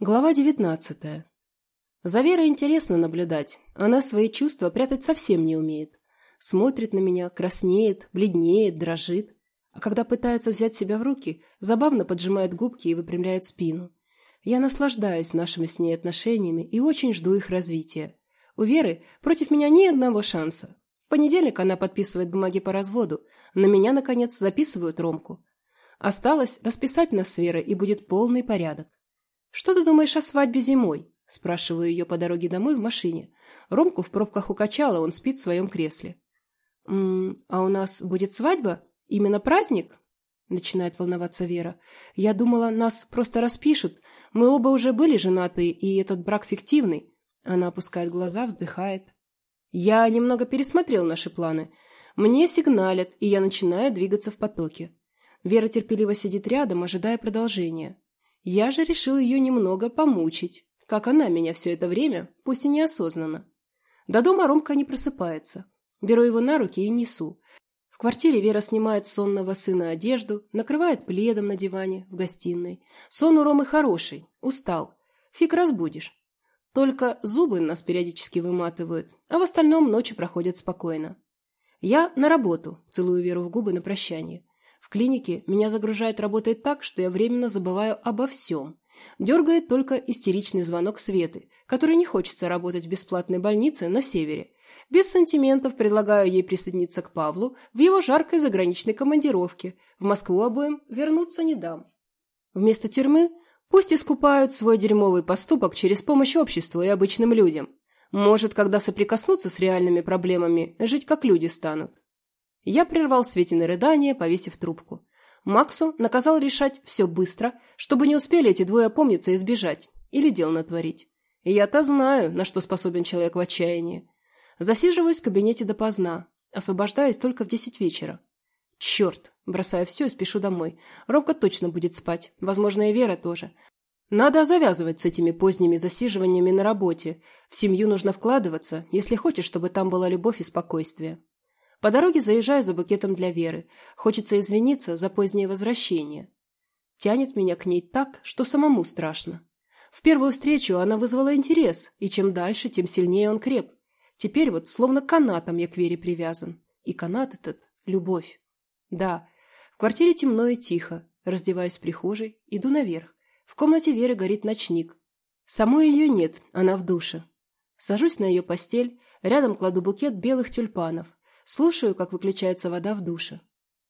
Глава девятнадцатая. За Верой интересно наблюдать. Она свои чувства прятать совсем не умеет. Смотрит на меня, краснеет, бледнеет, дрожит. А когда пытается взять себя в руки, забавно поджимает губки и выпрямляет спину. Я наслаждаюсь нашими с ней отношениями и очень жду их развития. У Веры против меня ни одного шанса. В понедельник она подписывает бумаги по разводу. На меня, наконец, записывают Ромку. Осталось расписать нас с Верой, и будет полный порядок. «Что ты думаешь о свадьбе зимой?» – спрашиваю ее по дороге домой в машине. Ромку в пробках укачала, он спит в своем кресле. «М -м, «А у нас будет свадьба? Именно праздник?» – начинает волноваться Вера. «Я думала, нас просто распишут. Мы оба уже были женаты, и этот брак фиктивный». Она опускает глаза, вздыхает. «Я немного пересмотрел наши планы. Мне сигналят, и я начинаю двигаться в потоке. Вера терпеливо сидит рядом, ожидая продолжения. Я же решил ее немного помучить, как она меня все это время, пусть и неосознанно. До дома Ромка не просыпается. Беру его на руки и несу. В квартире Вера снимает сонного сына одежду, накрывает пледом на диване в гостиной. Сон у Ромы хороший, устал. Фиг разбудишь. Только зубы нас периодически выматывают, а в остальном ночи проходят спокойно. Я на работу, целую Веру в губы на прощание. В клинике меня загружает работой так, что я временно забываю обо всем. Дергает только истеричный звонок Светы, которой не хочется работать в бесплатной больнице на севере. Без сантиментов предлагаю ей присоединиться к Павлу в его жаркой заграничной командировке. В Москву обоим вернуться не дам. Вместо тюрьмы пусть искупают свой дерьмовый поступок через помощь обществу и обычным людям. Может, когда соприкоснутся с реальными проблемами, жить как люди станут. Я прервал Светины рыдания, повесив трубку. Максу наказал решать все быстро, чтобы не успели эти двое опомниться и сбежать, или дел натворить. И я-то знаю, на что способен человек в отчаянии. Засиживаюсь в кабинете допоздна, освобождаюсь только в десять вечера. Черт, бросаю все и спешу домой. Ромка точно будет спать, возможно, и Вера тоже. Надо завязывать с этими поздними засиживаниями на работе. В семью нужно вкладываться, если хочешь, чтобы там была любовь и спокойствие. По дороге заезжаю за букетом для Веры. Хочется извиниться за позднее возвращение. Тянет меня к ней так, что самому страшно. В первую встречу она вызвала интерес, и чем дальше, тем сильнее он креп. Теперь вот словно канатом я к Вере привязан. И канат этот — любовь. Да, в квартире темно и тихо. Раздеваюсь в прихожей, иду наверх. В комнате Веры горит ночник. Самой ее нет, она в душе. Сажусь на ее постель, рядом кладу букет белых тюльпанов. Слушаю, как выключается вода в душе.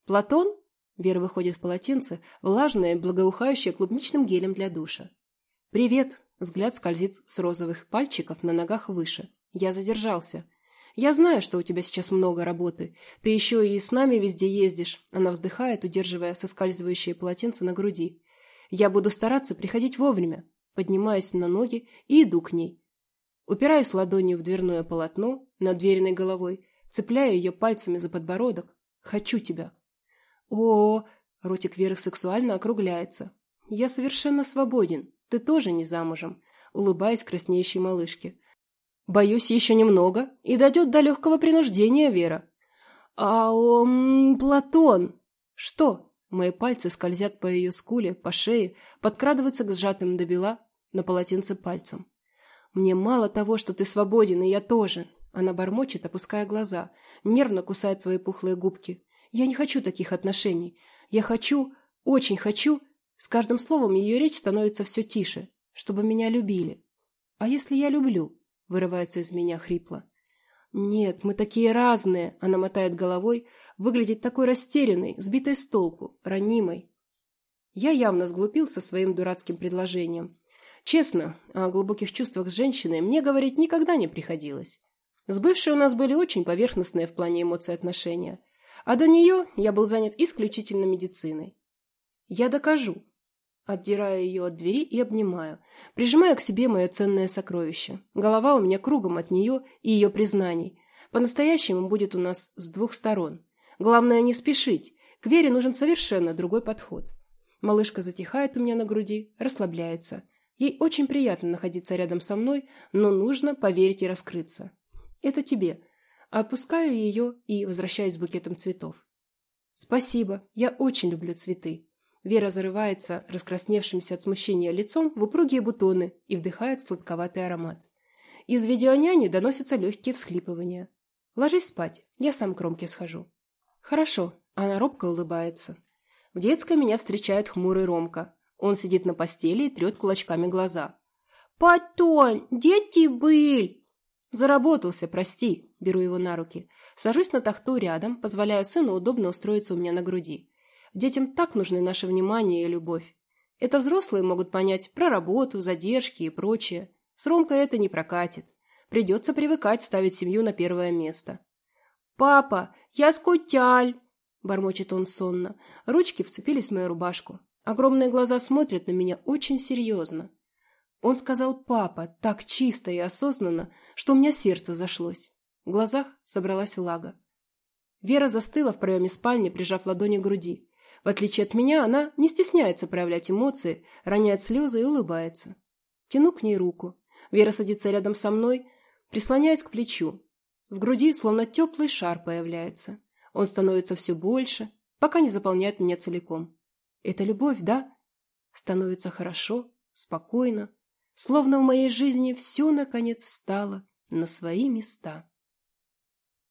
«Платон?» Вера выходит в полотенце, влажное, благоухающее клубничным гелем для душа. «Привет!» Взгляд скользит с розовых пальчиков на ногах выше. «Я задержался. Я знаю, что у тебя сейчас много работы. Ты еще и с нами везде ездишь». Она вздыхает, удерживая соскальзывающее полотенце на груди. «Я буду стараться приходить вовремя». Поднимаюсь на ноги и иду к ней. Упираюсь ладонью в дверное полотно над двериной головой, Цепляю ее пальцами за подбородок. «Хочу тебя». О, ротик Веры сексуально округляется. «Я совершенно свободен. Ты тоже не замужем», улыбаясь краснеющей малышке. «Боюсь, еще немного, и дойдет до легкого принуждения, Вера». «А он... Платон!» «Что?» Мои пальцы скользят по ее скуле, по шее, подкрадываются к сжатым до бела на полотенце пальцем. «Мне мало того, что ты свободен, и я тоже. Она бормочет, опуская глаза, нервно кусает свои пухлые губки. «Я не хочу таких отношений. Я хочу, очень хочу...» С каждым словом ее речь становится все тише, чтобы меня любили. «А если я люблю?» — вырывается из меня хрипло. «Нет, мы такие разные!» — она мотает головой, выглядит такой растерянной, сбитой с толку, ранимой. Я явно сглупил со своим дурацким предложением. Честно, о глубоких чувствах с женщиной мне говорить никогда не приходилось. С бывшей у нас были очень поверхностные в плане эмоций отношения, а до нее я был занят исключительно медициной. Я докажу. Отдираю ее от двери и обнимаю, прижимаю к себе мое ценное сокровище. Голова у меня кругом от нее и ее признаний. По-настоящему будет у нас с двух сторон. Главное не спешить. К Вере нужен совершенно другой подход. Малышка затихает у меня на груди, расслабляется. Ей очень приятно находиться рядом со мной, но нужно поверить и раскрыться. Это тебе. Отпускаю ее и возвращаюсь с букетом цветов. Спасибо, я очень люблю цветы. Вера зарывается раскрасневшимся от смущения лицом в упругие бутоны и вдыхает сладковатый аромат. Из видеоняни доносятся легкие всхлипывания. «Ложись спать, я сам к Ромке схожу». «Хорошо», — она робко улыбается. В детской меня встречает хмурый Ромка. Он сидит на постели и трет кулачками глаза. «Потонь, дети были!» «Заработался, прости», — беру его на руки. Сажусь на тахту рядом, позволяю сыну удобно устроиться у меня на груди. Детям так нужны наше внимание и любовь. Это взрослые могут понять про работу, задержки и прочее. С Ромкой это не прокатит. Придется привыкать ставить семью на первое место. «Папа, я скутяль!» – бормочет он сонно. Ручки вцепились в мою рубашку. Огромные глаза смотрят на меня очень серьезно. Он сказал «папа» так чисто и осознанно, что у меня сердце зашлось. В глазах собралась влага. Вера застыла в проеме спальни, прижав ладони к груди. В отличие от меня, она не стесняется проявлять эмоции, роняет слезы и улыбается. Тяну к ней руку. Вера садится рядом со мной, прислоняясь к плечу. В груди словно теплый шар появляется. Он становится все больше, пока не заполняет меня целиком. Это любовь, да? Становится хорошо, спокойно, словно в моей жизни все, наконец, встало на свои места.